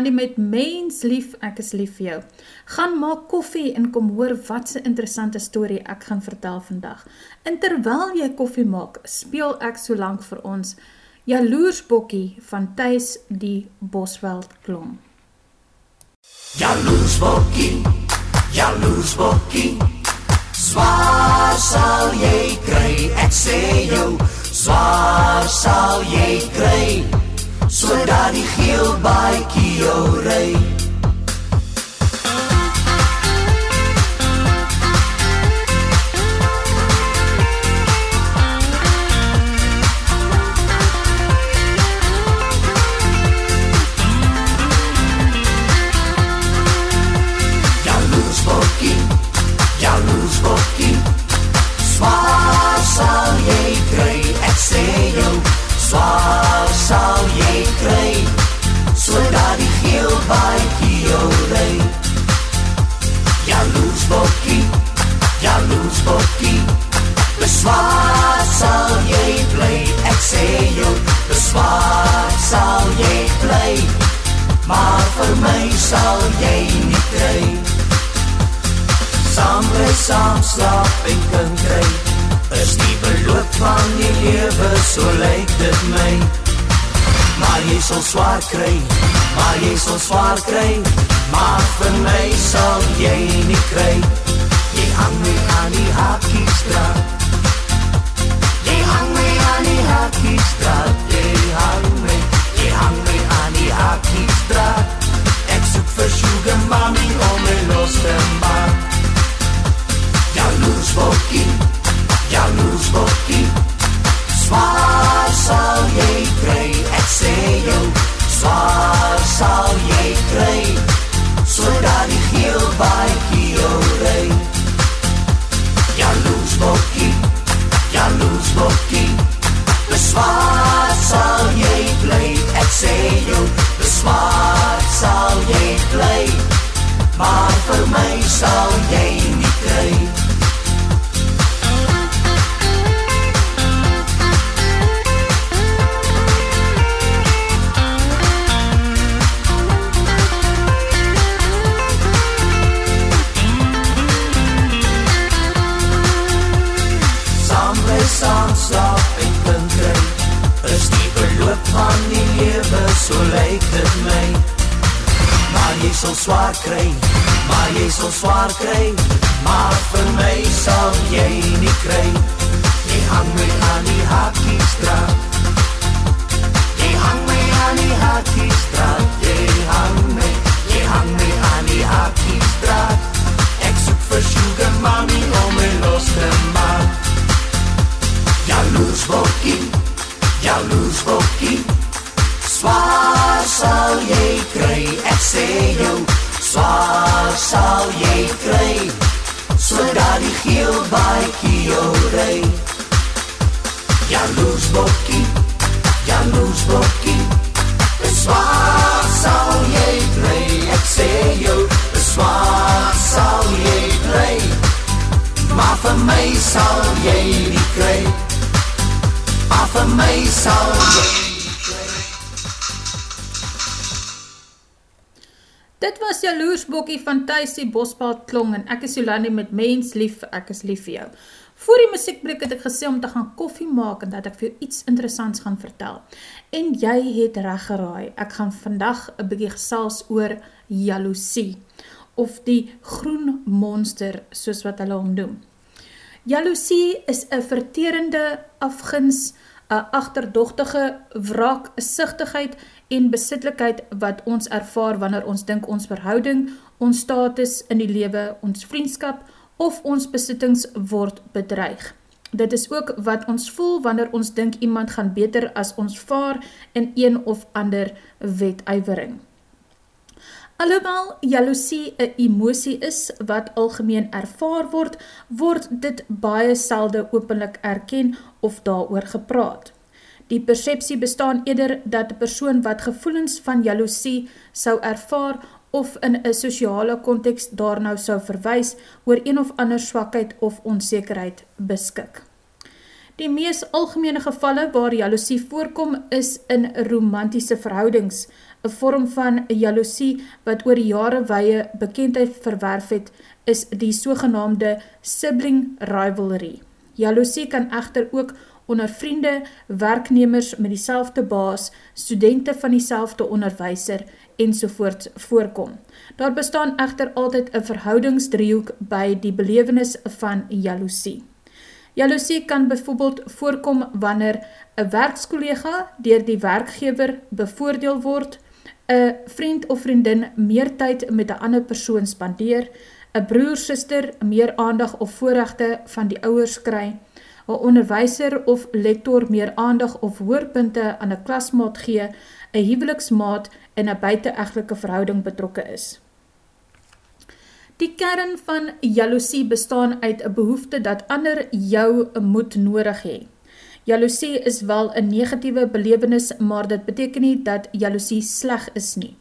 Is Jolandi met Mens Lief, ek is lief vir jou. Gaan maak koffie en kom hoor wat se interessante story ek gaan vertel vandag. En terwyl jy koffie maak, speel ek so lank vir ons Jaloersbokkie van Thys die Bosveld klom. Jaloersbokkie, Jaloersbokkie, Zwaar sal jy kry, ek sê jou, zwaar sal jy kry sodat die geel baadjie jou ry. Beswaar sal jy bly? Maar vir my sal jy nie kry. Saam bly, saam slaap en kan kry. Is die beloop van die lewe, so lyk dit my. Maar jy sal swaar kry, maar jy sal swaar kry, maar vir my sal jy nie kry. Jy hang my aan die hakiestraat, jy hang die hakiestraat, jy hang my, jy hang my aan die hakiestraat. Ek soek vir sugar mommy om my los te maak. Jaloers bokkie, jaloers bokkie Zwaar sal jy kry, ek sê jou Zwaar sal jy kry Sodat die geel baiekie jou rei Jaloers bokkie, jaloers bokkie Beswaar sal jy bly, ek sê jou Beswaar sal jy bly Maar vir my sal jy nie kry saam slaap van die lewe so lyk dit my. Maar jy sal swaar kry maar jy sal swaar kry. Maar vir my sal jy nie kry. Jy hang my aan die hakiestraat jy hang my aan die hakiestraat jy hang my jy hang my aan die hakiestraat ek soek vir sugar mommy om my los te maak. Jaloers bokkie, jaloers bokkie Zwaar sal jy kry, ek sê jou Zwaar sal jy kry Sodat die geel baiekie jou rei Jaloers bokkie, jaloers bokkie Zwaar sal jy kry, ek sê jou Zwaar sal jy kry. Maar vir my sal jy nie kry maar vir my jy Dit was Jaloersbokkie van Thuisie Bospaal Klong en ek is Jolande met Mens Lief, ek is lief vir jou. Voor die muziekbreek het ek gesê om te gaan koffie maak en dat ek vir jou iets interessants gaan vertel. En jy het reg geraai, ek gaan vandag een bykie gesels oor jaloesie of die groen monster soos wat hulle omdoen. Jaloesie is een verterende afgins, een achterdochtige wraak, sichtigheid en besitlikheid wat ons ervaar wanneer ons dink ons verhouding, ons status in die lewe, ons vriendskap of ons besittings word bedreig. Dit is ook wat ons voel wanneer ons dink iemand gaan beter as ons vaar in een of ander wetuivering. Alhoewel jaloesie een emosie is wat algemeen ervaar word, word dit baie selde openlik erken of daar gepraat. Die perceptie bestaan eder dat die persoon wat gevoelens van jaloesie sou ervaar of in een sociale context daar nou sou verwys oor een of ander swakheid of onzekerheid beskik. Die mees algemene gevalle waar jaloesie voorkom is in romantiese verhoudings. Een vorm van jaloesie wat oor jare weie bekendheid verwerf het, is die sogenaamde sibling rivalry. Jaloesie kan echter ook onder vriende, werknemers met die baas, studenten van die onderwijser enzovoort voorkom. Daar bestaan echter altyd een verhoudingsdriehoek by die belevenis van jaloesie. Jaloesie kan bijvoorbeeld voorkom wanneer een werkskollega dier die werkgever bevoordeel word, een vriend of vriendin meer tyd met een ander persoon spandeer, een broer, sister meer aandag of voorrechte van die ouwers kry, een onderwijser of lektor meer aandag of hoorpunte aan een klasmaat gee, een huweliksmaat in een buitenechtelike verhouding betrokke is. Die kern van jaloesie bestaan uit een behoefte dat ander jou moet nodig hee. Jaloesie is wel een negatieve belevenis, maar dit beteken nie dat jaloesie sleg is nie.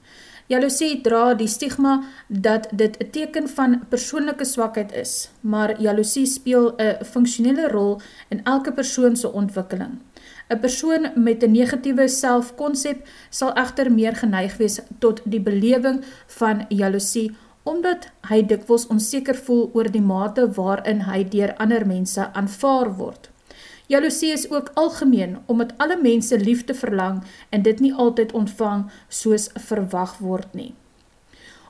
Jaloesie dra die stigma dat dit een teken van persoonlijke swakheid is, maar jaloesie speel een functionele rol in elke persoonse ontwikkeling. Een persoon met een negatieve selfconcept sal echter meer geneig wees tot die beleving van jaloesie, omdat hy dikwels onzeker voel oor die mate waarin hy dier ander mense aanvaar word. Jaloesie is ook algemeen, omdat alle mense liefde verlang en dit nie altyd ontvang soos verwag word nie.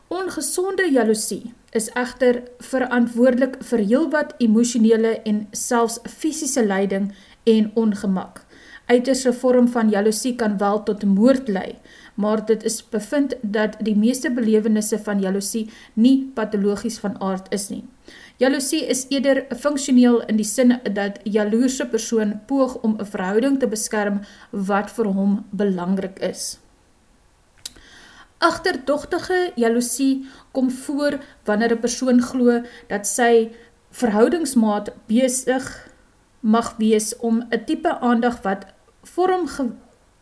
Ongezonde jaloesie is echter verantwoordelik vir heel wat emotionele en selfs fysische leiding en ongemak. Uiterse vorm van jaloesie kan wel tot moord lei, maar dit is bevind dat die meeste belevenisse van jaloesie nie pathologisch van aard is nie. Jaloesie is eerder functioneel in die sin dat jaloerse persoon poog om een verhouding te beskerm wat vir hom belangrik is. Achterdochtige jaloesie kom voor wanneer een persoon glo dat sy verhoudingsmaat bezig mag wees om een type aandag wat vorm ge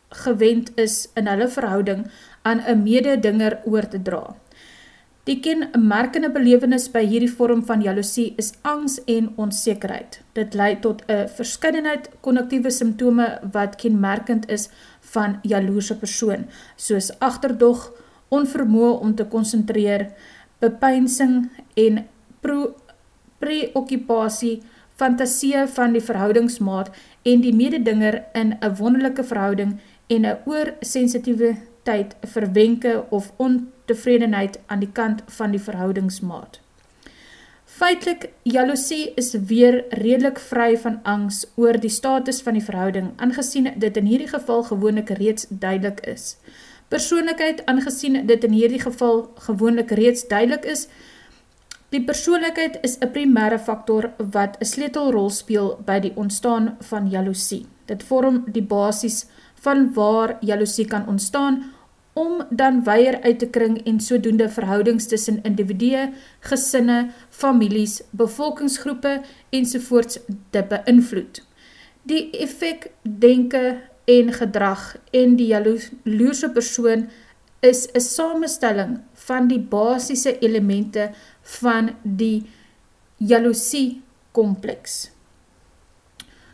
gewend is in hulle verhouding aan een mededinger oor te draa. Die kenmerkende belevenis by hierdie vorm van jaloesie is angst en onzekerheid. Dit leid tot een verskynenheid connectieve symptome wat kenmerkend is van jaloerse persoon, soos achterdog, onvermoe om te concentreer, bepeinsing en preoccupatie, fantasie van die verhoudingsmaat en die mededinger in een wonderlijke verhouding en een oorsensitieviteit verwenke of ontwikkeling tevredenheid aan die kant van die verhoudingsmaat. Feitlik, jaloesie is weer redelijk vry van angst oor die status van die verhouding, aangezien dit in hierdie geval gewoonlik reeds duidelik is. Persoonlikheid, aangezien dit in hierdie geval gewoonlik reeds duidelik is, die persoonlikheid is een primaire factor wat een sleutelrol speel by die ontstaan van jaloesie. Dit vorm die basis van waar jaloesie kan ontstaan, om dan weier uit te kring en sodoende verhoudings tussen individue, gesinne, families, bevolkingsgroepe enzovoorts te beïnvloed. Die effect, denke en gedrag en die jaloerse persoon is een samenstelling van die basisse elemente van die jaloesie kompleks.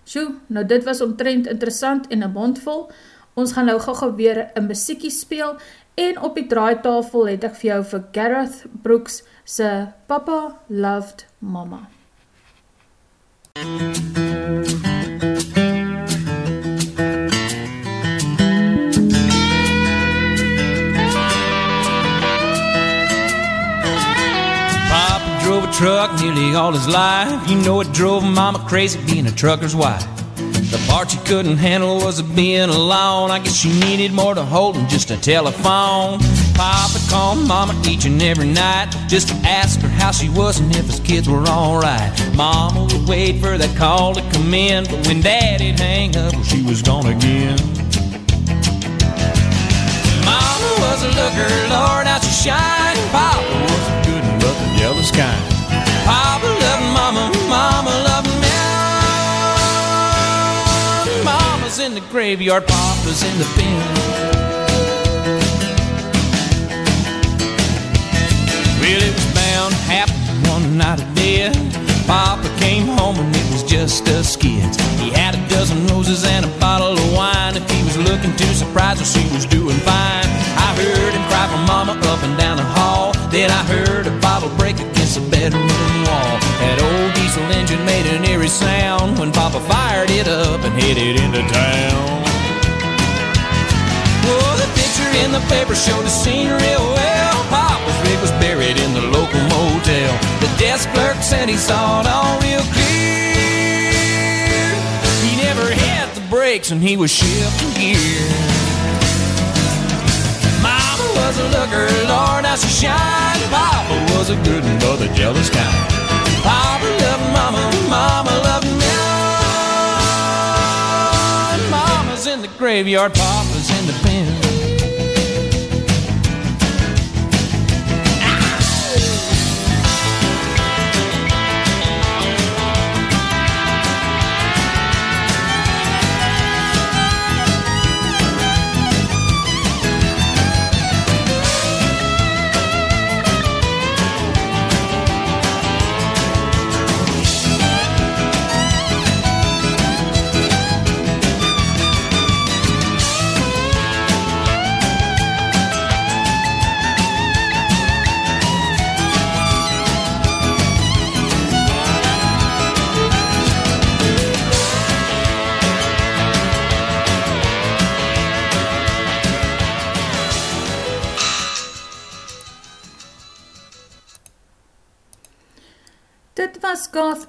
So, nou dit was omtrend interessant en een mondvol, Ons gaan nou gauw weer een muziekie speel en op die draaitafel het ek vir jou vir Gareth Brooks sy Papa Loved Mama. Papa drove a truck nearly all his life You know it drove mama crazy being a trucker's wife The part she couldn't handle was being alone. I guess she needed more to hold than just a telephone. Papa called Mama each and every night just to ask her how she was and if his kids were alright. Mama would wait for that call to come in, but when Daddy'd hang up, she was gone again. Mama was a looker, Lord, how she shined. Papa was a good and rough jealous kind. Papa's in the graveyard, Papa's in the bin. Well, it was bound to happen one night of did. Papa came home and it was just a kids. He had a dozen roses and a bottle of wine. If he was looking to surprise her, she was doing fine. I heard him cry for mama up and down the hall. Then I heard a bottle break against the bedroom wall. That old diesel engine made an eerie sound when Papa fired it up and headed into town. Oh, the picture in the paper showed the scene real well. Papa's rig was buried in the local motel. The desk clerk said he saw it all real clear. He never hit the brakes and he was shifting gear. Mama was a looker, Lord, how she shined. Papa was a good one, but the jealous kind. Graveyard, Papa's in the pen.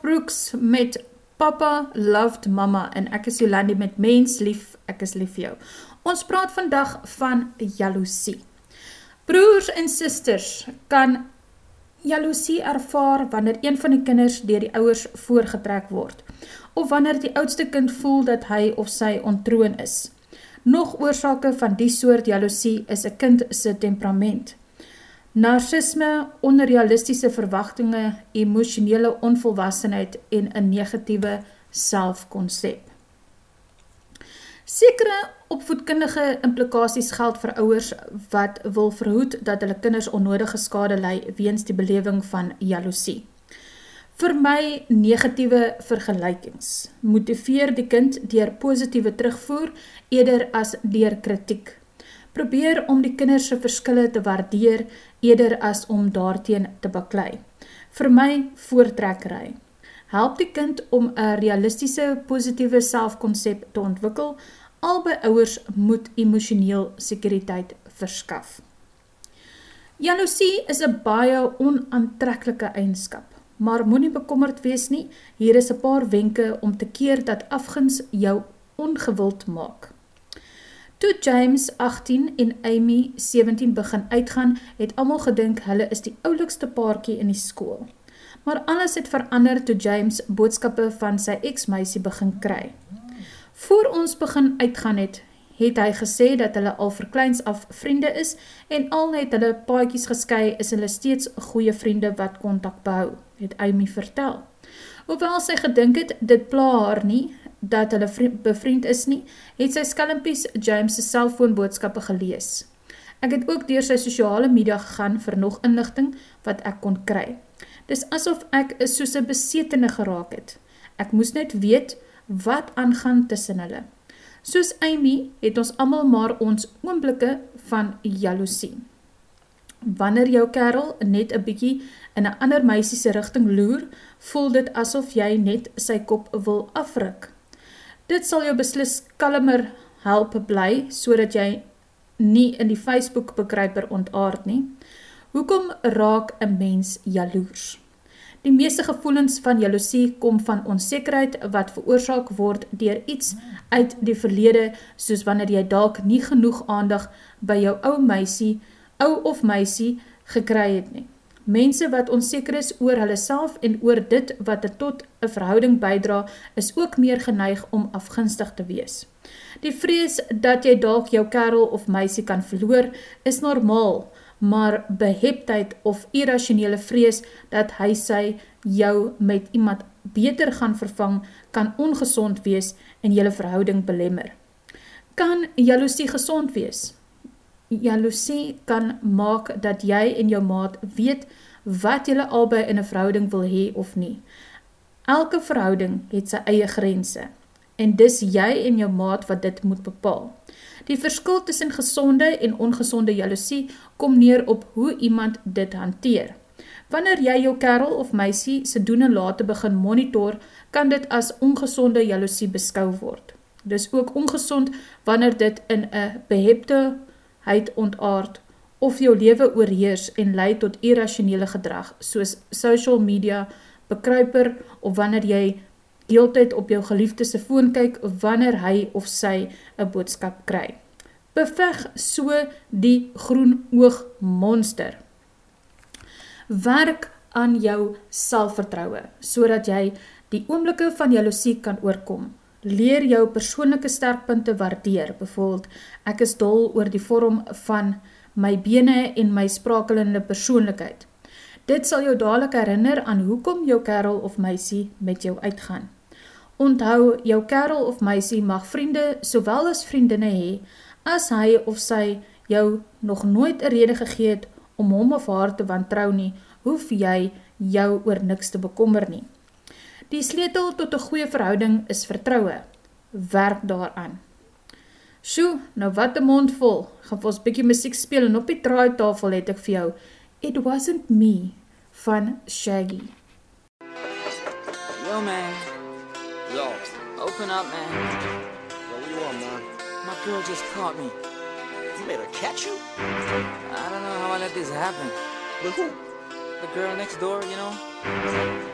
Brooks met Papa Loved Mama en ek is Jolandi met Mens Lief, ek is lief vir jou. Ons praat vandag van jaloesie. Broers en sisters kan jaloesie ervaar wanneer een van die kinders dier die ouwers voorgetrek word, of wanneer die oudste kind voel dat hy of sy ontroon is. Nog oorzake van die soort jaloesie is een kind sy temperament. Narcisme, onrealistische verwachtinge, emotionele onvolwassenheid en een negatieve selfconcept. Sekere opvoedkundige implikaties geld vir ouwers wat wil verhoed dat hulle kinders onnodige skade lei weens die beleving van jaloesie. Vir my negatieve vergelijkings motiveer die kind dier positieve terugvoer eerder as dier kritiek. Probeer om die kinderse verskille te waardeer eerder as om daarteen te baklei. Vir my voortrekkerij. Help die kind om een realistische positieve selfconcept te ontwikkel, albei ouwers moet emotioneel sekuriteit verskaf. Jaloesie is een baie onaantrekkelike eigenskap, maar moet nie bekommerd wees nie, hier is een paar wenke om te keer dat afgins jou ongewild maak. Toe James 18 en Amy 17 begin uitgaan, het allemaal gedink hulle is die oulikste paarkie in die school. Maar alles het verander toe James boodskappe van sy ex-meisie begin kry. Voor ons begin uitgaan het, het hy gesê dat hulle al verkleins af vriende is en al het hulle paarkies gesky is hulle steeds goeie vriende wat contact behou, het Amy vertel. Hoewel sy gedink het, dit pla haar nie, dat hulle bevriend is nie, het sy skelmpies James' cellfoonboodskappe gelees. Ek het ook dier sy sociale media gegaan vir nog inlichting wat ek kon kry. Dis asof ek soos een besetene geraak het. Ek moes net weet wat aangaan tussen hulle. Soos Amy het ons allemaal maar ons oomblikke van jaloesie. Wanneer jou kerel net een bykie in een ander meisiese richting loer, voel dit asof jy net sy kop wil afruk. Dit sal jou beslis kalmer help bly, so dat jy nie in die Facebook bekruiper ontaard nie. Hoekom raak een mens jaloers? Die meeste gevoelens van jaloesie kom van onzekerheid wat veroorzaak word dier iets uit die verlede, soos wanneer jy dalk nie genoeg aandag by jou ou meisie, ou of meisie gekry het nie. Mense wat onzeker is oor hulle self en oor dit wat het tot een verhouding bijdra, is ook meer geneig om afgunstig te wees. Die vrees dat jy dalk jou kerel of meisie kan verloor, is normaal, maar beheptheid of irrationele vrees dat hy sy jou met iemand beter gaan vervang, kan ongezond wees en jylle verhouding belemmer. Kan jaloesie gezond wees? Jaloesie kan maak dat jy en jou maat weet wat jylle albei in een verhouding wil hee of nie. Elke verhouding het sy eie grense en dis jy en jou maat wat dit moet bepaal. Die verskil tussen gezonde en ongezonde jaloesie kom neer op hoe iemand dit hanteer. Wanneer jy jou kerel of meisie se doen en late begin monitor, kan dit as ongezonde jaloesie beskou word. Dis ook ongezond wanneer dit in een behepteheid ontaard of jou leven oorheers en leid tot irrationele gedrag, soos social media, bekruiper of wanneer jy deeltijd op jou geliefde se phone kyk of wanneer hy of sy een boodskap kry. Beveg so die groen oog monster. Werk aan jou selfvertrouwe, so jy die oomblikke van jaloesie kan oorkom. Leer jou persoonlijke sterkpunte waardeer, bijvoorbeeld, ek is dol oor die vorm van my bene en my sprakelende persoonlijkheid. Dit sal jou dadelijk herinner aan hoekom jou kerel of meisie met jou uitgaan. Onthou, jou kerel of meisie mag vriende sowel as vriendinne hee, as hy of sy jou nog nooit een rede gegeet om hom of haar te wantrou nie, hoef jy jou oor niks te bekommer nie. Die sleetel tot een goeie verhouding is vertrouwe. Werk daaraan. Sjoe, nou wat een mond vol, gaan ons bykie muziek speel en op die draaitafel het ek vir jou It Wasn't Me van Shaggy. Yo man, Yo, open up man. yo, what you want, man? My girl just caught me. You made her catch you? I don't know how I let this happen. With who? The girl next door, you know?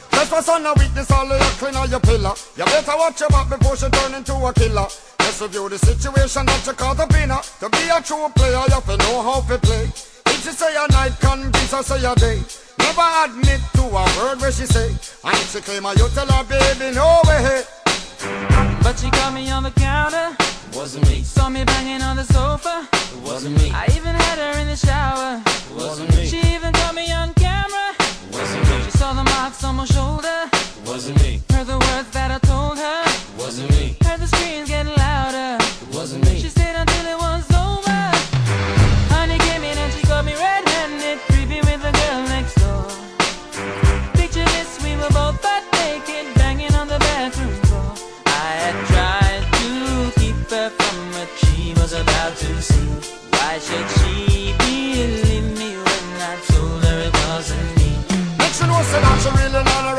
Trespass on a weakness, all of your clean on your pillar. You better watch your back before she turn into a killer. Just review the situation that you caught up in her. To be a true player, you have to know how to play. If she say a night, convince her say a day. Never admit to a word where she say. And if she claim her, you tell her, baby, no way. But she caught me on the counter, Wasn't me, saw me banging on the sofa. it wasn't me, I even had her in the shower. it wasn't me, She even caught me on She saw the marks on my shoulder. wasn't me, Heard the words that I told her. wasn't me, Heard the screams getting louder. it wasn't me. She stayed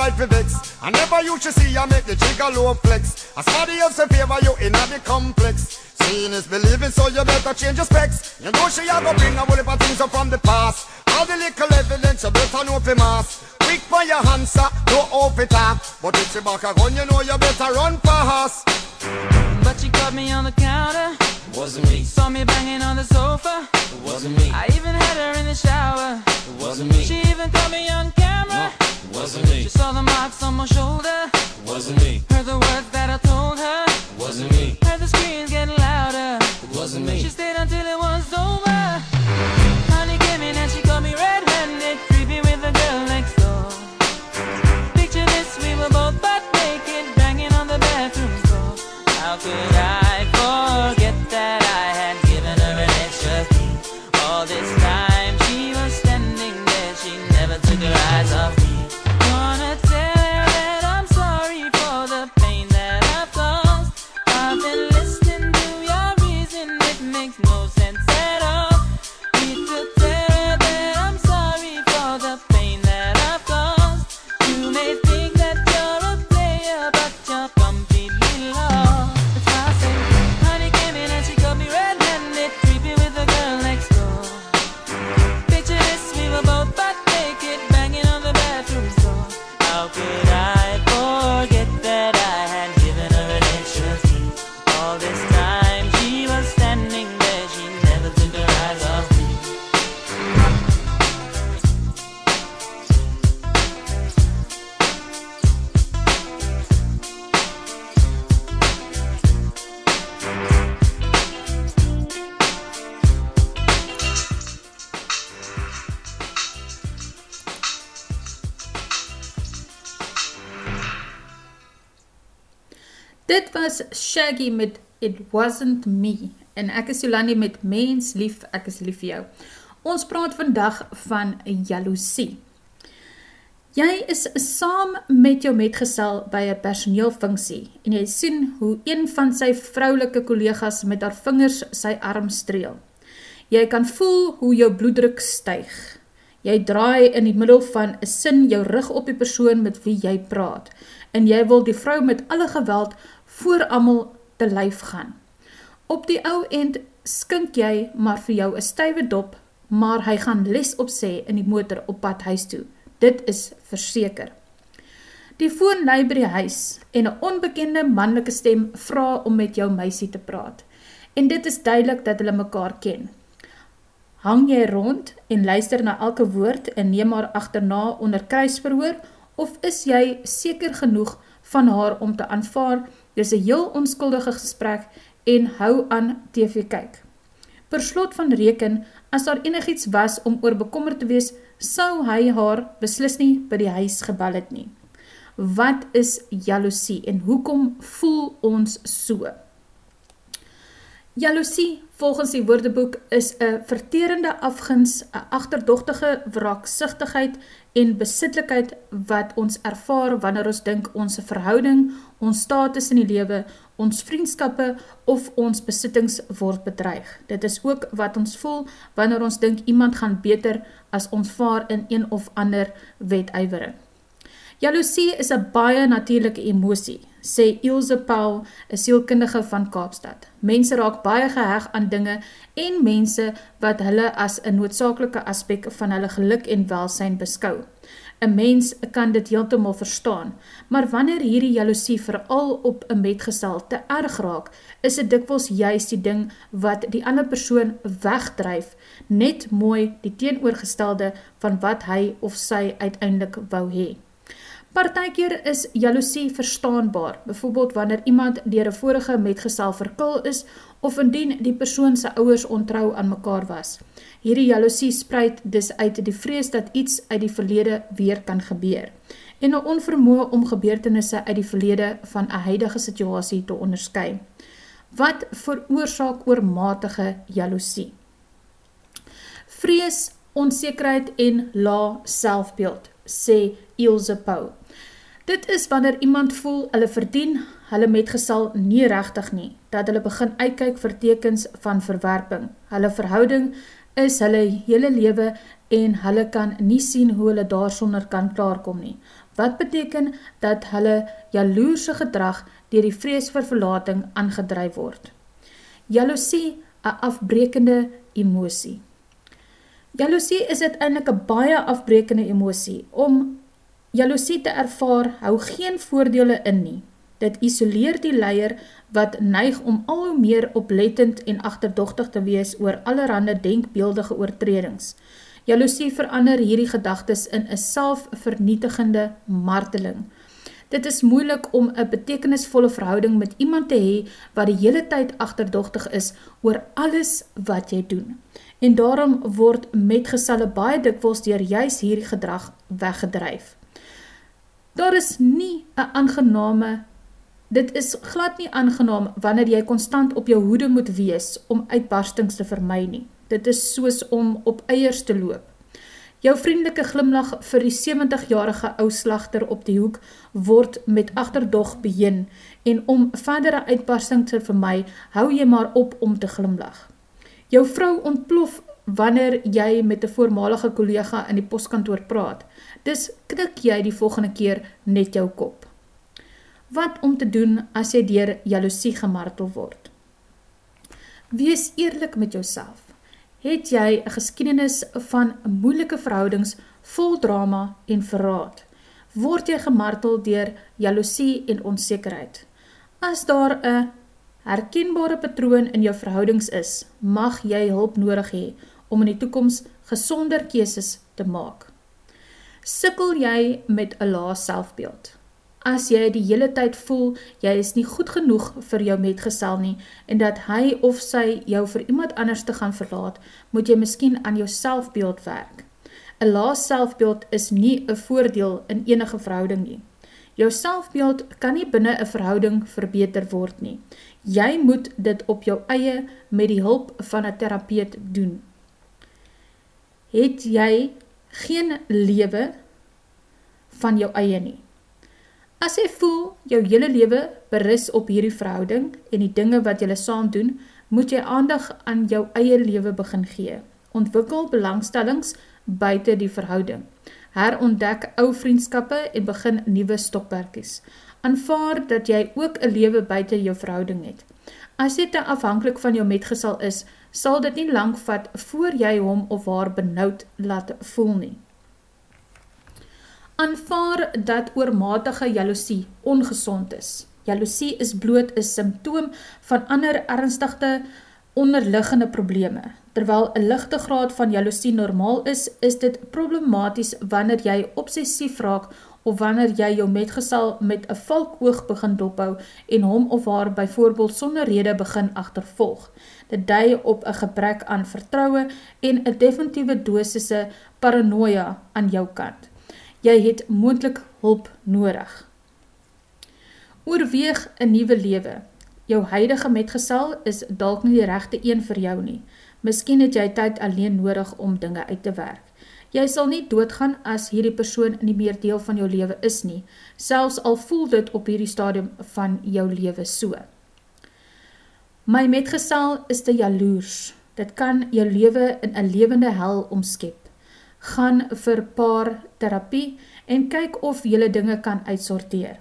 right for vex. I never used to see her make the jigger low flex. As somebody else in favor you in the complex. Seeing is believing, so you better change your specs. You know she a go bring a whole heap of things up from the past. All the little evidence you better know for mass. Quick for your answer, no off it up. But if she back a gun, you know you better run fast. But she caught me on the counter, It wasn't me, saw me banging on the sofa. it wasn't me, I even had her in the shower. it wasn't me, She even caught me on camera. it wasn't me, She saw the marks on my shoulder. it wasn't me, Heard the words that I told her. it wasn't me, Heard the screams getting louder. it wasn't me. She stayed until it was over. Dit was Shaggy met It Wasn't Me en ek is Jolani met Mens Lief, ek is lief vir jou. Ons praat vandag van jaloesie. Jy is saam met jou metgesel by een personeelfunksie en jy sien hoe een van sy vrouwelike collega's met haar vingers sy arm streel. Jy kan voel hoe jou bloeddruk stuig. Jy draai in die middel van een sin jou rug op die persoon met wie jy praat en jy wil die vrou met alle geweld voor amal te lyf gaan. Op die ou end skink jy maar vir jou een stuive dop, maar hy gaan les op sê in die motor op pad huis toe. Dit is verseker. Die foon lei by die huis en een onbekende mannelike stem vraag om met jou meisie te praat. En dit is duidelik dat hulle mekaar ken. Hang jy rond en luister na elke woord en neem haar achterna onder kruisverhoor of is jy seker genoeg van haar om te aanvaar Dis een heel onskuldige gesprek en hou aan TV kyk. Per slot van reken, as daar enig iets was om oor bekommer te wees, sou hy haar beslis nie by die huis gebal het nie. Wat is jaloesie en hoekom voel ons so? Jaloesie, volgens die woordeboek, is een verterende afgins, een achterdochtige wraaksichtigheid en besitlikheid wat ons ervaar wanneer ons denk ons verhouding, ons status in die lewe, ons vriendskappe of ons besittings word bedreig. Dit is ook wat ons voel wanneer ons denk iemand gaan beter as ons vaar in een of ander wetuivering. Jaloesie is een baie natuurlijke emosie, sê Ilse Paul, een sielkundige van Kaapstad. Mense raak baie geheg aan dinge en mense wat hulle as een noodzakelike aspek van hulle geluk en welsijn beskou. Een mens kan dit heeltemal verstaan, maar wanneer hierdie jaloesie vooral op een metgesel te erg raak, is het dikwels juist die ding wat die ander persoon wegdrijf, net mooi die teenoorgestelde van wat hy of sy uiteindelik wou hee. Partijkeer is jaloesie verstaanbaar, bijvoorbeeld wanneer iemand dier een vorige metgesel verkul is, of indien die persoon sy ouwers ontrouw aan mekaar was. Hierdie jaloesie spreid dus uit die vrees dat iets uit die verlede weer kan gebeur, en een onvermoe om gebeurtenisse uit die verlede van een huidige situasie te onderskui. Wat veroorzaak oormatige jaloesie? Vrees, onzekerheid en la selfbeeld, sê Ilse Pauw. Dit is wanneer iemand voel hulle verdien hulle metgesal nie rechtig nie, dat hulle begin uitkyk vir tekens van verwerping. Hulle verhouding is hulle hele lewe en hulle kan nie sien hoe hulle daarsonder kan klaarkom nie. Wat beteken dat hulle jaloerse gedrag dier die vrees vir verlating aangedruif word. Jaloesie, een afbrekende emosie. Jaloesie is uiteindelik een baie afbrekende emosie, om Jaloesie te ervaar hou geen voordele in nie. Dit isoleer die leier wat neig om al hoe meer oplettend en achterdochtig te wees oor allerhande denkbeeldige oortredings. Jaloesie verander hierdie gedagtes in een selfvernietigende marteling. Dit is moeilik om een betekenisvolle verhouding met iemand te hee wat die hele tyd achterdochtig is oor alles wat jy doen. En daarom word metgeselle baie dikwels dier juist hierdie gedrag weggedryf. Daar is nie een aangename, dit is glad nie aangenaam wanneer jy constant op jou hoede moet wees om uitbarstings te vermy nie. Dit is soos om op eiers te loop. Jou vriendelike glimlach vir die 70-jarige ouslachter op die hoek word met achterdog begin en om verdere uitbarsting te vermy, hou jy maar op om te glimlach. Jou vrou ontplof wanneer jy met die voormalige collega in die postkantoor praat, dis knik jy die volgende keer net jou kop. Wat om te doen as jy dier jaloesie gemartel word? Wees eerlik met jouself. Het jy een geskiedenis van moeilike verhoudings vol drama en verraad? Word jy gemartel dier jaloesie en onzekerheid? As daar een herkenbare patroon in jou verhoudings is, mag jy hulp nodig hee om in die toekomst gezonder keeses te maak. Sikkel jy met een laas selfbeeld? As jy die hele tyd voel, jy is nie goed genoeg vir jou metgesel nie, en dat hy of sy jou vir iemand anders te gaan verlaat, moet jy miskien aan jou selfbeeld werk. Een laas selfbeeld is nie een voordeel in enige verhouding nie. Jou selfbeeld kan nie binne 'n verhouding verbeter word nie. Jy moet dit op jou eie met die hulp van 'n terapeut doen. Het jy geen lewe van jou eie nie. As jy voel jou hele lewe berus op hierdie verhouding en die dinge wat jy saam doen, moet jy aandag aan jou eie lewe begin gee. Ontwikkel belangstellings buite die verhouding. Herontdek ou vriendskappe en begin nieuwe stokperkies. Aanvaar dat jy ook een lewe buiten jou verhouding het. As jy te afhankelijk van jou metgesal is, sal dit nie lang vat voor jy hom of haar benauwd laat voel nie. Aanvaar dat oormatige jaloesie ongezond is. Jaloesie is bloot een symptoom van ander ernstigde onderliggende probleme. Terwyl een lichte graad van jaloesie normaal is, is dit problematies wanneer jy obsessief raak of wanneer jy jou metgesal met een valk oog begin dophou en hom of haar byvoorbeeld sonder rede begin achtervolg. Dit dui op een gebrek aan vertrouwe en een definitieve dosisse paranoia aan jou kant. Jy het moendlik hulp nodig. Oorweeg een nieuwe lewe. Jou huidige metgesal is dalk nie die rechte een vir jou nie. Miskien het jy tyd alleen nodig om dinge uit te werk. Jy sal nie doodgaan as hierdie persoon nie meer deel van jou leven is nie, selfs al voel dit op hierdie stadium van jou leven so. My metgesel is te jaloers. Dit kan jou leven in een levende hel omskep. Gaan vir paar therapie en kyk of jylle dinge kan uitsorteer.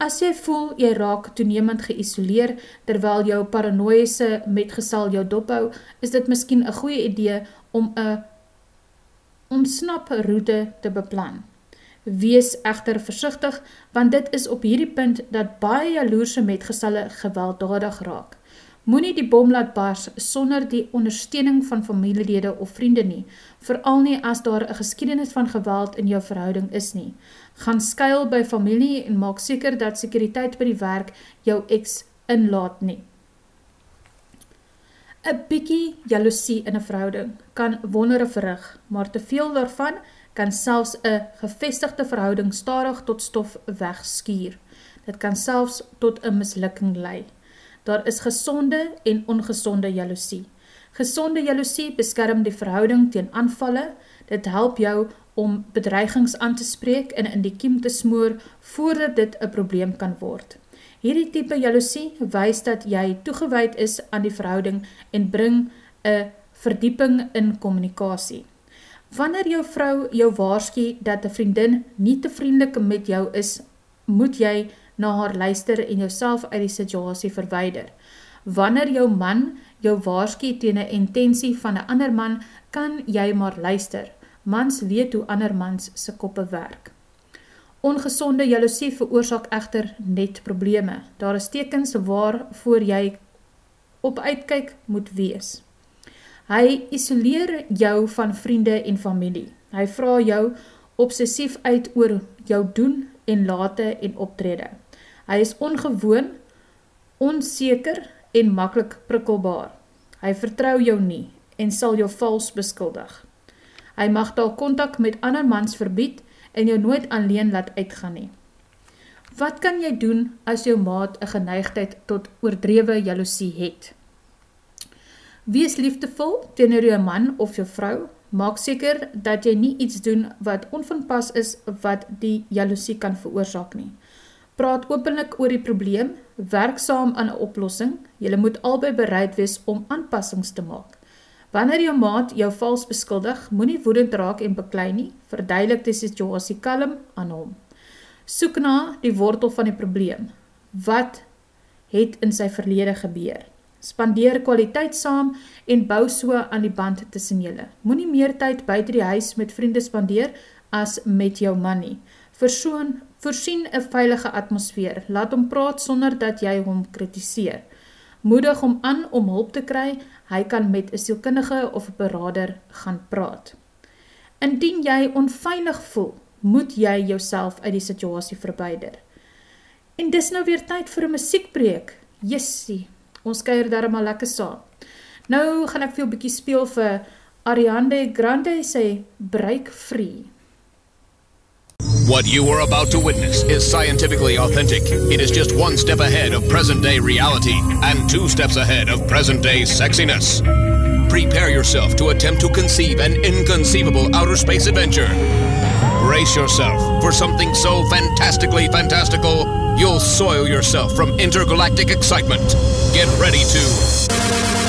As jy voel jy raak toenemend geïsoleer terwyl jou paranoïese metgesal jou dophou, is dit miskien een goeie idee om een ontsnap route te beplan. Wees echter versichtig, want dit is op hierdie punt dat baie jaloerse metgesalle gewelddadig raak. Moe nie die bom laat bars sonder die ondersteuning van familielede of vriende nie, vooral nie as daar een geskiedenis van geweld in jou verhouding is nie. Gaan skuil by familie en maak seker dat sekuriteit by die werk jou ex inlaat nie. Een bykie jaloesie in een verhouding kan wondere verrig, maar te veel daarvan kan selfs een gevestigde verhouding starig tot stof wegskuur. Dit kan selfs tot een mislukking leid. Daar is gezonde en ongezonde jaloesie. Gezonde jaloesie beskerm die verhouding teen aanvalle, dit help jou om bedreigings aan te spreek en in die kiem te smoor voordat dit een probleem kan word. Hierdie type jaloesie wees dat jy toegeweid is aan die verhouding en bring een verdieping in communicatie. Wanneer jou vrou jou waarskie dat die vriendin nie te vriendelik met jou is, moet jy na haar luister en jouself uit die situasie verweider. Wanneer jou man jou waarskie teen een intentie van een ander man, kan jy maar luister. Mans weet hoe ander mans sy koppe werk. Ongezonde jaloesie veroorzaak echter net probleme. Daar is tekens waarvoor jy op uitkyk moet wees. Hy isoleer jou van vriende en familie. Hy vraag jou obsessief uit oor jou doen en late en optrede. Hy is ongewoon, onzeker en makkelijk prikkelbaar. Hy vertrou jou nie en sal jou vals beskuldig. Hy mag daar contact met ander mans verbied en jou nooit alleen laat uitgaan nie. Wat kan jy doen as jou maat een geneigdheid tot oordrewe jaloesie het? Wees liefdevol teenoor jou man of jou vrou, maak seker dat jy nie iets doen wat onvanpas is wat die jaloesie kan veroorzaak nie praat openlik oor die probleem, werk saam aan een oplossing, jylle moet albei bereid wees om aanpassings te maak. Wanneer jou maat jou vals beskuldig, moet nie woedend raak en beklein nie, verduidelik die situasie kalm aan hom. Soek na die wortel van die probleem. Wat het in sy verlede gebeur? Spandeer kwaliteit saam en bou so aan die band tussen jylle. Moe nie meer tyd buiten die huis met vriende spandeer as met jou man nie. Versoon Voorsien een veilige atmosfeer, laat hom praat sonder dat jy hom kritiseer. Moedig hom aan om hulp te kry, hy kan met een sielkundige of berader gaan praat. Indien jy onveilig voel, moet jy jouself uit die situasie verbeider. En dis nou weer tyd vir een muziekbreek. Jessie, ons keir daar maar lekker saam. Nou gaan ek veel bykie speel vir Ariande Grande, sy Break Free. What you are about to witness is scientifically authentic. It is just one step ahead of present day reality and two steps ahead of present day sexiness. Prepare yourself to attempt to conceive an inconceivable outer space adventure. Brace yourself for something so fantastically fantastical, you'll soil yourself from intergalactic excitement. Get ready to.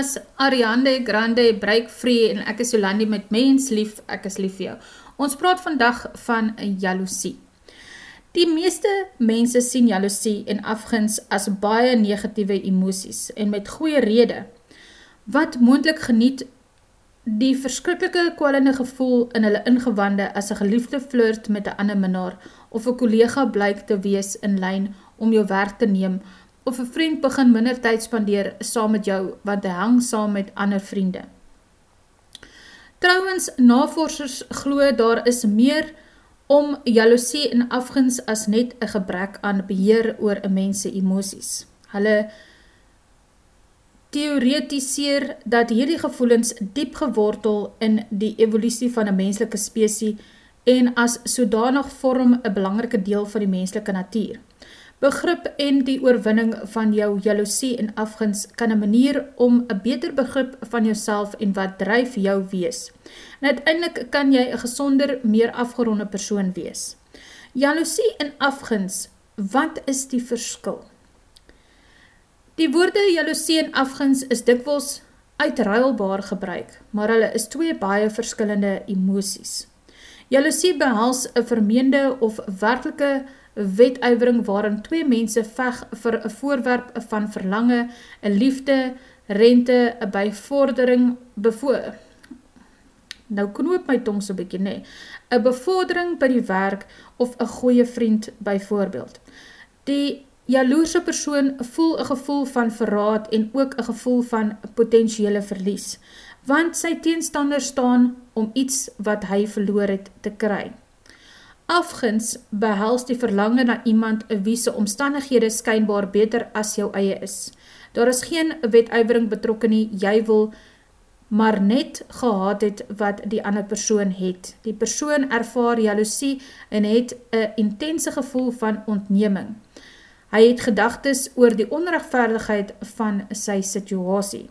Was Ariande Grande Break Free en ek is Jolandi met Mens Lief, ek is lief vir jou. Ons praat vandag van jaloesie. Die meeste mense sien jaloesie en afguns as baie negatiewe emoties en met goeie rede. Wat moontlik geniet die verskriklike kwalende gevoel in hulle ingewande as 'n geliefde flirt met 'n ander minnaar of 'n kollega blyk te wees in lyn om jou werk te neem of 'n vriend begin minder tyd spandeer saam met jou want hy hang saam met ander vriende. Trouwens, navorsers glo daar is meer om jaloesie en afguns as net 'n gebrek aan beheer oor 'n mens se emosies. Hulle theoretiseer dat hierdie gevoelens diep gewortel in die evolutie van 'n menslike spesie en as sodanig vorm 'n belangrike deel van die menslike natuur. Begrip en die oorwinning van jou jaloesie en afguns kan 'n manier om 'n beter begrip van jouself en wat dryf jou wees. En uiteindelik kan jy 'n gesonder, meer afgeronde persoon wees. Jaloesie en afguns, wat is die verskil? Die woorde jaloesie en afguns is dikwels uitruilbaar gebruik, maar hulle is twee baie verskillende emoties. Jaloesie behels 'n vermeende of werklike wetuiwering waarin twee mense veg vir 'n voorwerp van verlange, 'n liefde, rente, 'n bevordering, bevoor Nou knoop my tong so bietjie nê. 'n Bevordering by die werk of 'n goeie vriend byvoorbeeld. Die jaloerse persoon voel 'n gevoel van verraad en ook 'n gevoel van potensiële verlies, want sy teenstander staan om iets wat hy verloor het te kry. Afguns behels die verlange na iemand wie se omstandighede skynbaar beter as jou eie is. Daar is geen wetuiwering betrokke nie, jy wil maar net gehad het wat die ander persoon het. Die persoon ervaar jaloesie en het 'n intense gevoel van ontneming. Hy het gedagtes oor die onregverdigheid van sy situasie.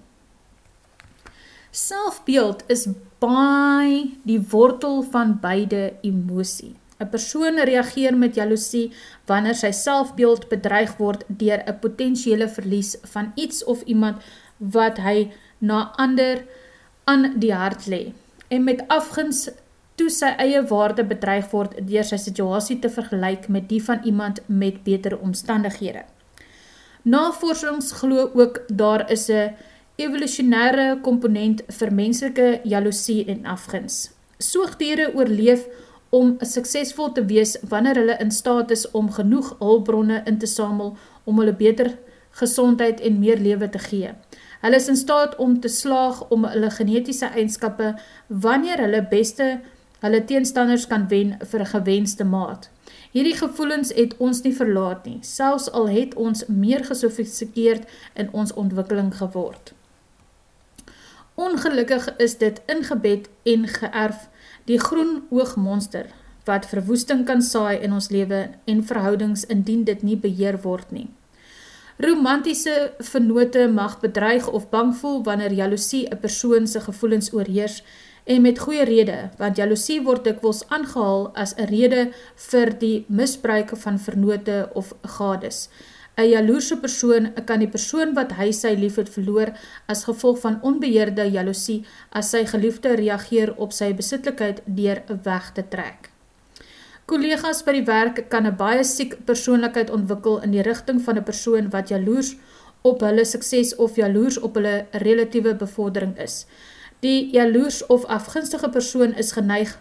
Selfbeeld is baie die wortel van beide emosie. Een persoon reageer met jaloesie wanneer sy selfbeeld bedreig word dier een potentiële verlies van iets of iemand wat hy na ander aan die hart le. En met afgins toe sy eie waarde bedreig word dier sy situasie te vergelijk met die van iemand met betere omstandighede. Navorsings glo ook daar is een evolutionaire komponent vir menselike jaloesie en afgins. Soogdiere oorleef om suksesvol te wees wanneer hulle in staat is om genoeg hulbronne in te samel om hulle beter gezondheid en meer lewe te gee. Hulle is in staat om te slaag om hulle genetiese eindskappe wanneer hulle beste hulle teenstanders kan wen vir een gewenste maat. Hierdie gevoelens het ons nie verlaat nie, selfs al het ons meer gesofistikeerd in ons ontwikkeling geword. Ongelukkig is dit ingebed en geërf Die groen oogmonster, wat verwoesting kan saai in ons leven en verhoudings indien dit nie beheer word nie. Romantiese vernote mag bedreig of bang voel wanneer jaloesie een persoonse gevoelens oorheers en met goeie rede, want jaloesie word dikwels aangehaal as een rede vir die misbruik van vernote of gades. Een jaloerse persoon kan die persoon wat hy sy liefheid verloor as gevolg van onbeheerde jaloesie as sy geliefde reageer op sy besitlikheid dier weg te trek. Collega's by die werk kan een baie siek persoonlikheid ontwikkel in die richting van een persoon wat jaloers op hulle sukses of jaloers op hulle relatieve bevordering is. Die jaloers of afgunstige persoon is geneig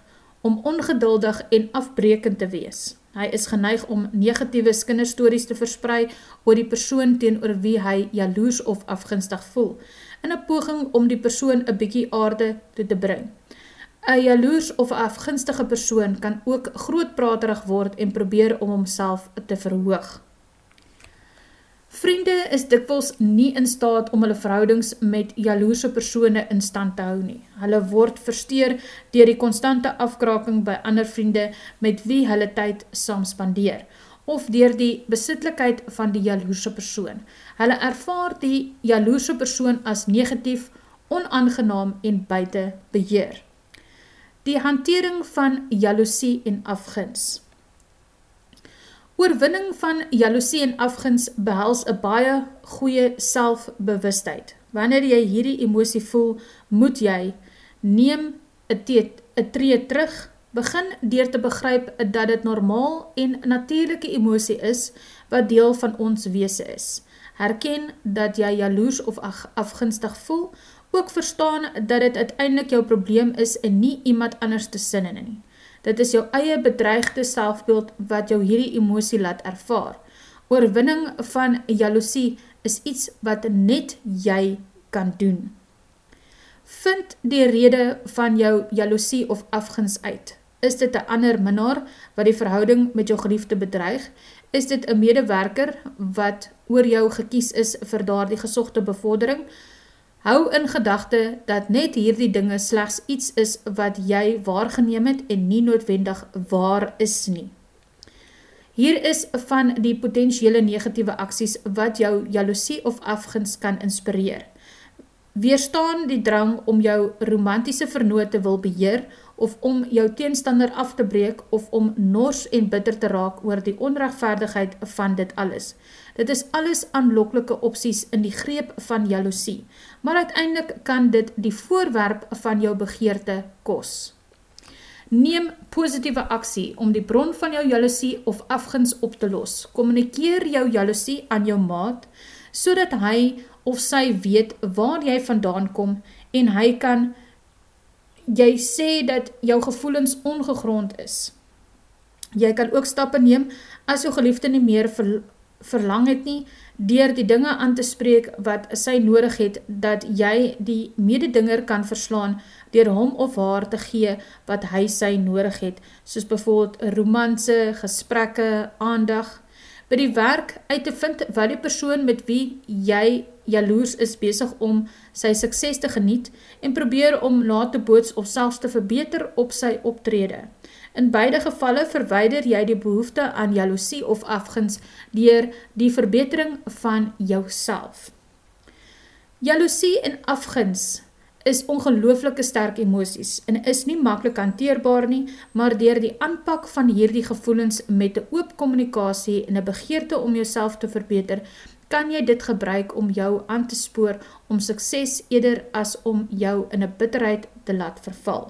om ongeduldig en afbrekend te wees. Hy is geneig om negatieve skinderstories te versprei oor die persoon teen oor wie hy jaloers of afgunstig voel, in een poging om die persoon een bykie aarde toe te bring. Een jaloers of afgunstige persoon kan ook grootpraterig word en probeer om homself te verhoog. Vriende is dikwels nie in staat om hulle verhoudings met jaloerse persone in stand te hou nie. Hulle word versteer dier die constante afkraking by ander vriende met wie hulle tyd saam spandeer, of dier die besitlikheid van die jaloerse persoon. Hulle ervaar die jaloerse persoon as negatief, onaangenaam en buiten beheer. Die hantering van jaloesie en afgins Oorwinning van jaloesie en afgins behels een baie goeie selfbewustheid. Wanneer jy hierdie emosie voel, moet jy neem een tree terug, begin dier te begryp dat het normaal en natuurlijke emosie is wat deel van ons wees is. Herken dat jy jaloers of afginstig voel, ook verstaan dat het uiteindelik jou probleem is en nie iemand anders te sinne nie. Dit is jou eie bedreigde selfbeeld wat jou hierdie emosie laat ervaar. Oorwinning van jaloesie is iets wat net jy kan doen. Vind die rede van jou jaloesie of afgins uit. Is dit een ander minnaar wat die verhouding met jou geliefde bedreig? Is dit een medewerker wat oor jou gekies is vir daar die gesochte bevordering? Hou in gedachte dat net hierdie dinge slechts iets is wat jy waargeneem het en nie noodwendig waar is nie. Hier is van die potentiële negatiewe aksies wat jou jaloesie of afguns kan inspireer. Weerstaan die drang om jou romantiese vernoot te wil beheer of om jou teenstander af te breek of om nors en bitter te raak oor die onrechtvaardigheid van dit alles. Dit is alles aanloklike opties in die greep van jaloesie, maar uiteindelik kan dit die voorwerp van jou begeerte kos. Neem positieve aksie om die bron van jou jaloesie of afguns op te los. Communikeer jou jaloesie aan jou maat, so dat hy of sy weet waar jy vandaan kom en hy kan jy sê dat jou gevoelens ongegrond is. Jy kan ook stappe neem as jou geliefde nie meer ver, verlang het nie, dier die dinge aan te spreek wat sy nodig het, dat jy die mededinger kan verslaan, dier hom of haar te gee wat hy sy nodig het, soos bijvoorbeeld romanse, gesprekke, aandag, by die werk uit te vind wat die persoon met wie jy jaloers is bezig om sy sukses te geniet en probeer om na te boots of selfs te verbeter op sy optrede. In beide gevalle verweider jy die behoefte aan jaloesie of afguns dier die verbetering van jouself. Jaloesie en afguns is ongelooflike sterk emoties en is nie makkelijk hanteerbaar nie, maar dier die aanpak van hierdie gevoelens met die oop communicatie en die begeerte om jouself te verbeter, kan jy dit gebruik om jou aan te spoor om sukses eerder as om jou in een bitterheid te laat verval.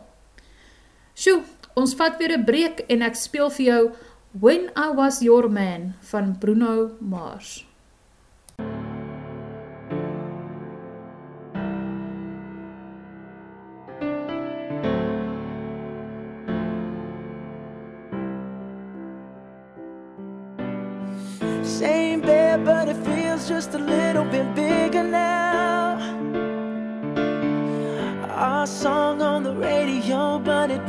Sjoe, ons vat weer een breek en ek speel vir jou When I Was Your Man van Bruno Mars. Same bed, but it feels just a little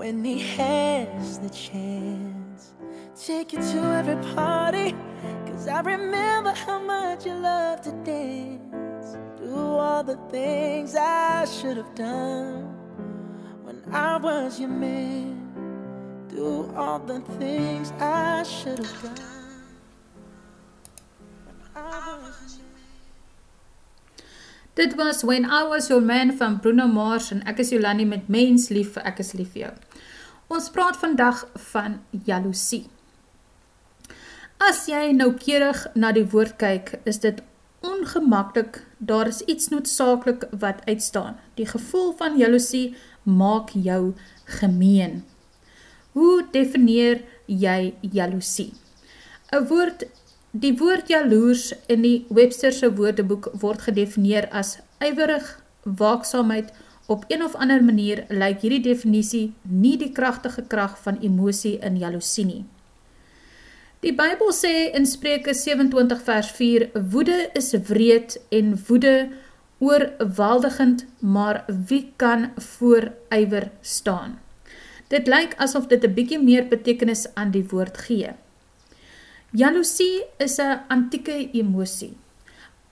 when he has the chance. Take you to every party, cause I remember how much you love to dance. Do all the things I should have done when I was your man. Do all the things I should have done when I was your man. Dit was When I Was Your Man van Bruno Mars en ek is Jolani met Mens Lief vir Ek is Lief vir Jou. Ons praat vandag van jaloesie. As jy noukeurig na die woord kyk, is dit ongemaklik, daar is iets noodsaaklik wat uitstaan. Die gevoel van jaloesie maak jou gemeen. Hoe defineer jy jaloesie? Een woord, die woord jaloers in die Websterse woordeboek word gedefineer as uiverig, waaksaamheid, op een of ander manier lyk hierdie definitie nie die krachtige kracht van emosie in jaloesie nie. Die Bijbel sê in Spreke 27 vers 4, woede is wreed en woede oorwaldigend, maar wie kan voor uiver staan? Dit lyk asof dit een bykie meer betekenis aan die woord gee. Jaloesie is een antieke emosie.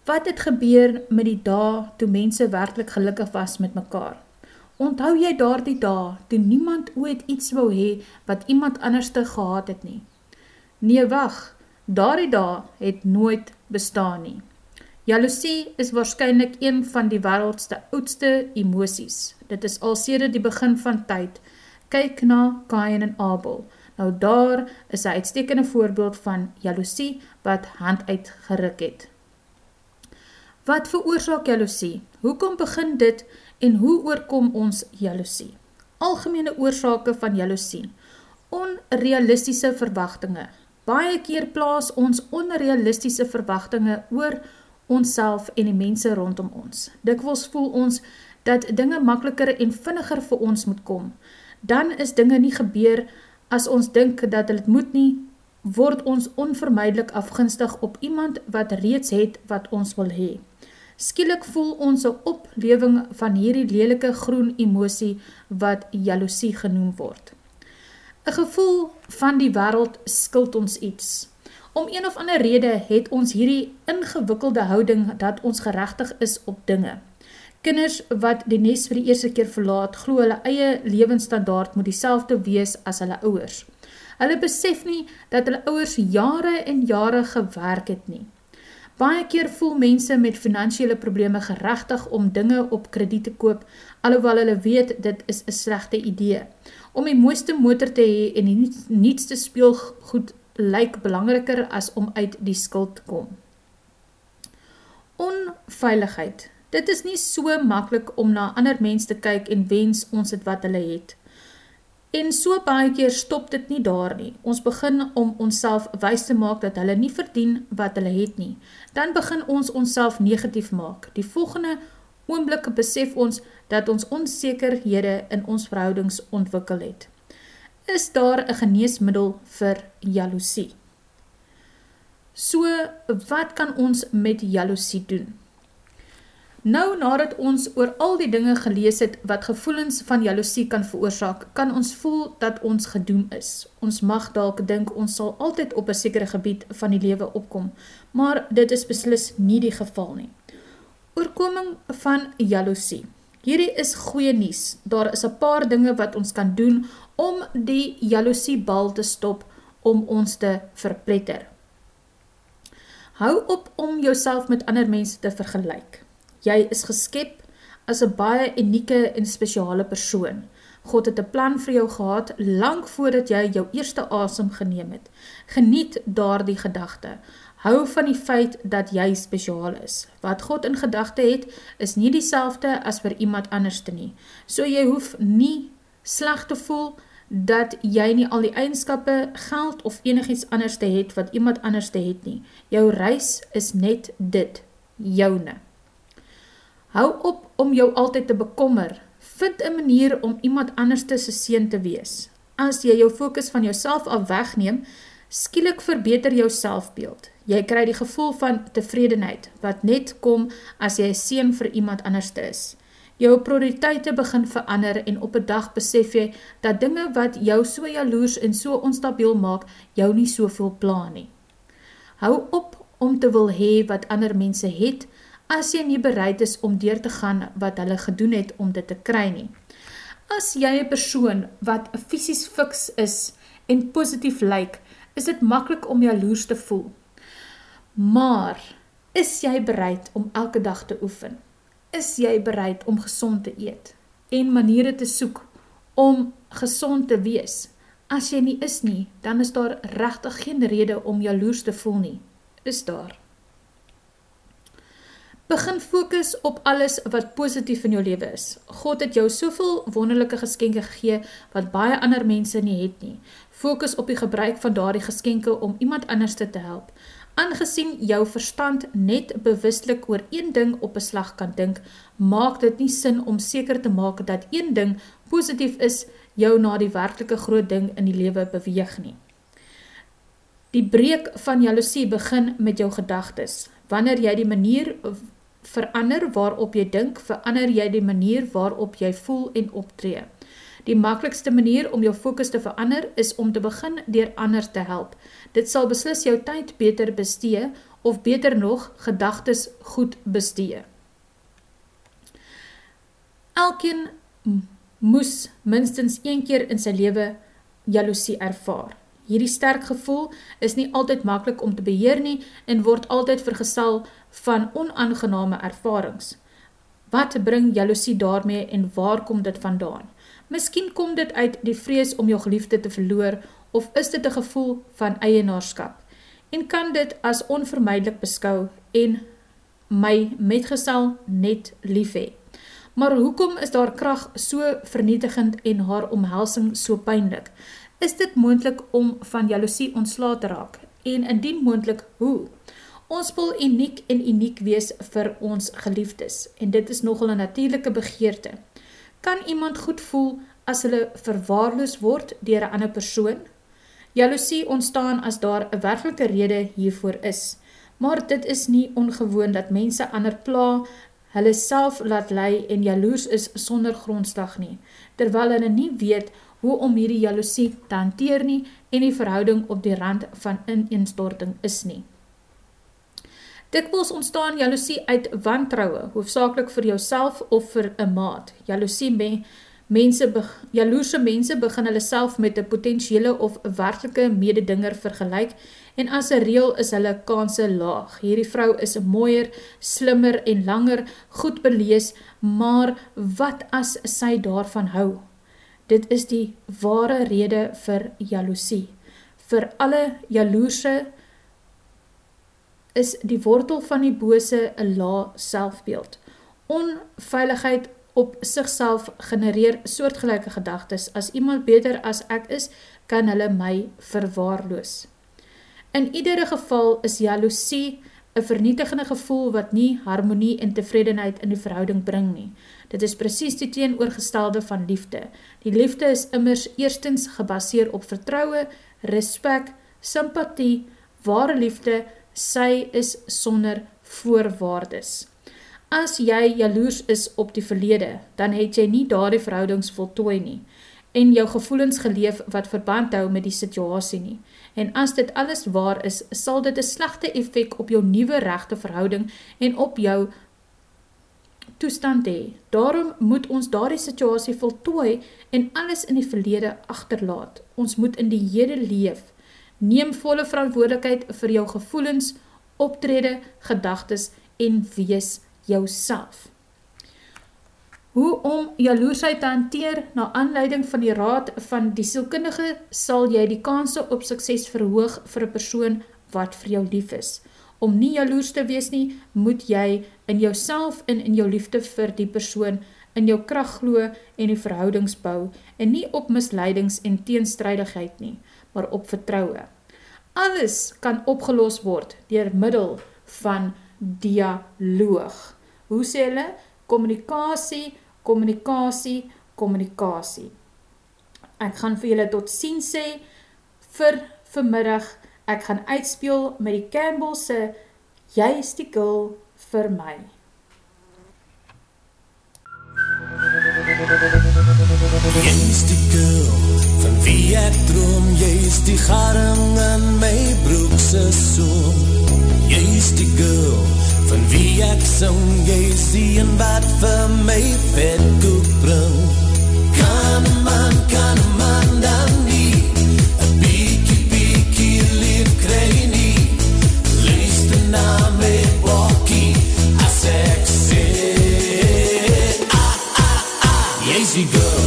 Wat het gebeur met die dag toe mense werkelijk gelukkig was met mekaar? Onthou jy daar die dag toe niemand ooit iets wou hee wat iemand anders te gehad het nie? Nee, wacht, daar die dag het nooit bestaan nie. Jaloesie is waarschijnlijk een van die wereldste oudste emoties. Dit is al sede die begin van tyd. Kyk na Kain en Abel. Nou daar is een uitstekende voorbeeld van jaloesie wat hand uitgeruk het. Wat veroorzaak jaloesie? Hoekom begin dit en hoe oorkom ons jaloesie? Algemene oorzake van jaloesie. Onrealistische verwachtinge. Baie keer plaas ons onrealistische verwachtinge oor ons en die mense rondom ons. Dikwels voel ons dat dinge makkeliker en vinniger vir ons moet kom. Dan is dinge nie gebeur as ons dink dat het moet nie, word ons onvermijdelik afgunstig op iemand wat reeds het wat ons wil hee. Skielik voel ons een opleving van hierdie lelike groen emosie wat jaloesie genoem word. Een gevoel van die wereld skuld ons iets. Om een of ander rede het ons hierdie ingewikkelde houding dat ons gerechtig is op dinge. Kinders wat die nes vir die eerste keer verlaat, glo hulle eie levensstandaard moet die wees as hulle ouwers. Hulle besef nie dat hulle ouwers jare en jare gewerk het nie. Baie keer voel mense met financiële probleme gerechtig om dinge op krediet te koop, alhoewel hulle weet dit is een slechte idee. Om die mooiste motor te hee en die nietste speelgoed lyk belangriker as om uit die skuld te kom. Onveiligheid Dit is nie so makkelijk om na ander mens te kyk en wens ons het wat hulle het. En so baie keer stop dit nie daar nie. Ons begin om ons wijs te maak dat hulle nie verdien wat hulle het nie. Dan begin ons ons negatief maak. Die volgende oomblik besef ons dat ons onzekerhede in ons verhoudings ontwikkel het. Is daar een geneesmiddel vir jaloesie? So, wat kan ons met jaloesie doen? Nou nadat ons oor al die dinge gelees het wat gevoelens van jaloesie kan veroorzaak, kan ons voel dat ons gedoem is. Ons mag dalk dink ons sal altyd op een sekere gebied van die lewe opkom, maar dit is beslis nie die geval nie. Oorkoming van jaloesie Hierdie is goeie nies. Daar is een paar dinge wat ons kan doen om die jaloesiebal te stop om ons te verpletter. Hou op om jouself met ander mense te vergelijk. Jy is geskep as een baie unieke en speciale persoon. God het een plan vir jou gehad, lang voordat jy jou eerste asem geneem het. Geniet daar die gedachte. Hou van die feit dat jy speciaal is. Wat God in gedachte het, is nie die as vir iemand anders te nie. So jy hoef nie slag te voel dat jy nie al die eigenskappe, geld of enig iets anders te het wat iemand anders te het nie. Jou reis is net dit, joune. Hou op om jou altyd te bekommer. Vind een manier om iemand anders te sy seen te wees. As jy jou focus van jouself af wegneem, skielik verbeter jou selfbeeld. Jy krij die gevoel van tevredenheid, wat net kom as jy seen vir iemand anders te is. Jou prioriteite begin verander en op een dag besef jy dat dinge wat jou so jaloers en so onstabiel maak, jou nie soveel pla nie. Hou op om te wil hee wat ander mense het, as jy nie bereid is om deur te gaan wat hulle gedoen het om dit te kry nie. As jy een persoon wat fysisk fiks is en positief lyk, is dit makkelijk om jaloers te voel. Maar, is jy bereid om elke dag te oefen? Is jy bereid om gezond te eet? En maniere te soek om gezond te wees? As jy nie is nie, dan is daar rechtig geen rede om jaloers te voel nie. Is daar? Begin focus op alles wat positief in jou leven is. God het jou soveel wonderlijke geskenke gegee wat baie ander mense nie het nie. Focus op die gebruik van daardie geskenke om iemand anders te help. Aangezien jou verstand net bewustelik oor een ding op een slag kan dink, maak dit nie sin om seker te maak dat een ding positief is jou na die werkelike groot ding in die lewe beweeg nie. Die breek van jaloesie begin met jou gedagtes. Wanneer jy die manier verander waarop jy dink, verander jy die manier waarop jy voel en optree. Die makkelijkste manier om jou focus te verander is om te begin dier ander te help. Dit sal beslis jou tyd beter bestee of beter nog, gedagtes goed bestee. Elkeen moes minstens een keer in sy leven jaloesie ervaar. Hierdie sterk gevoel is nie altyd makkelijk om te beheer nie en word altyd vergesal van onaangename ervarings. Wat bring jaloesie daarmee en waar kom dit vandaan? Miskien kom dit uit die vrees om jou geliefde te verloor of is dit een gevoel van eienaarskap? En kan dit as onvermijdelik beskou en my metgesel net lief hee? Maar hoekom is daar kracht so vernietigend en haar omhelsing so pijnlik? Is dit moendlik om van jaloesie ontsla te raak? En indien moendlik, hoe? Ons wil uniek en uniek wees vir ons geliefdes en dit is nogal een natuurlijke begeerte. Kan iemand goed voel as hulle verwaarloos word dier een ander persoon? Jaloesie ontstaan as daar een werkelike rede hiervoor is, maar dit is nie ongewoon dat mense ander pla, hulle self laat lei en jaloers is sonder grondslag nie, terwyl hulle nie weet hoe om hierdie jaloesie te hanteer nie en die verhouding op die rand van ineenstorting is nie. Dikwels ontstaan jaloesie uit wantrouwe, hoofdzakelik vir jouself of vir een maat. Jaloesie me, mense, jaloerse mense begin hulle self met een potentiële of werkelike mededinger vergelijk en as een reel is hulle kanse laag. Hierdie vrou is mooier, slimmer en langer, goed belees, maar wat as sy daarvan hou? Dit is die ware rede vir jaloesie. Vir alle jaloerse mense, is die wortel van die bose een la selfbeeld. Onveiligheid op sigself genereer soortgelijke gedagtes. As iemand beter as ek is, kan hulle my verwaarloos. In iedere geval is jaloesie een vernietigende gevoel wat nie harmonie en tevredenheid in die verhouding bring nie. Dit is precies die teenoorgestelde van liefde. Die liefde is immers eerstens gebaseer op vertrouwe, respect, sympathie, ware liefde, sy is sonder voorwaardes. As jy jaloers is op die verlede, dan het jy nie daar die verhoudings voltooi nie, en jou gevoelens geleef wat verband hou met die situasie nie. En as dit alles waar is, sal dit een slechte effect op jou nieuwe rechte verhouding en op jou toestand hee. Daarom moet ons daar die situasie voltooi en alles in die verlede achterlaat. Ons moet in die hede leef, Neem volle verantwoordelikheid vir jou gevoelens, optrede, gedagtes en wees jouself. Hoe om jaloersheid te hanteer na aanleiding van die raad van die sielkundige sal jy die kanse op sukses verhoog vir een persoon wat vir jou lief is. Om nie jaloers te wees nie, moet jy in jouself en in jou liefde vir die persoon in jou kracht glo en die verhoudingsbou en nie op misleidings en teenstrijdigheid nie maar op vertrouwe. Alles kan opgelos word dier middel van dialoog. Hoe sê hulle? Communicatie, communicatie, communicatie. Ek gaan vir julle tot sien sê vir vanmiddag. Ek gaan uitspeel met die Campbellse Jy is die girl vir my. Jy is die girl Wie ek droom, jy is die garm in my broekse soom Jy is die girl, van wie ek sing. Jy is die een wat vir my vet koek bring. Kan man, kan man dan nie Een biekie, biekie lief kry nie. Luister na my walkie As ek sê Ah, ah, ah, jy is die girl.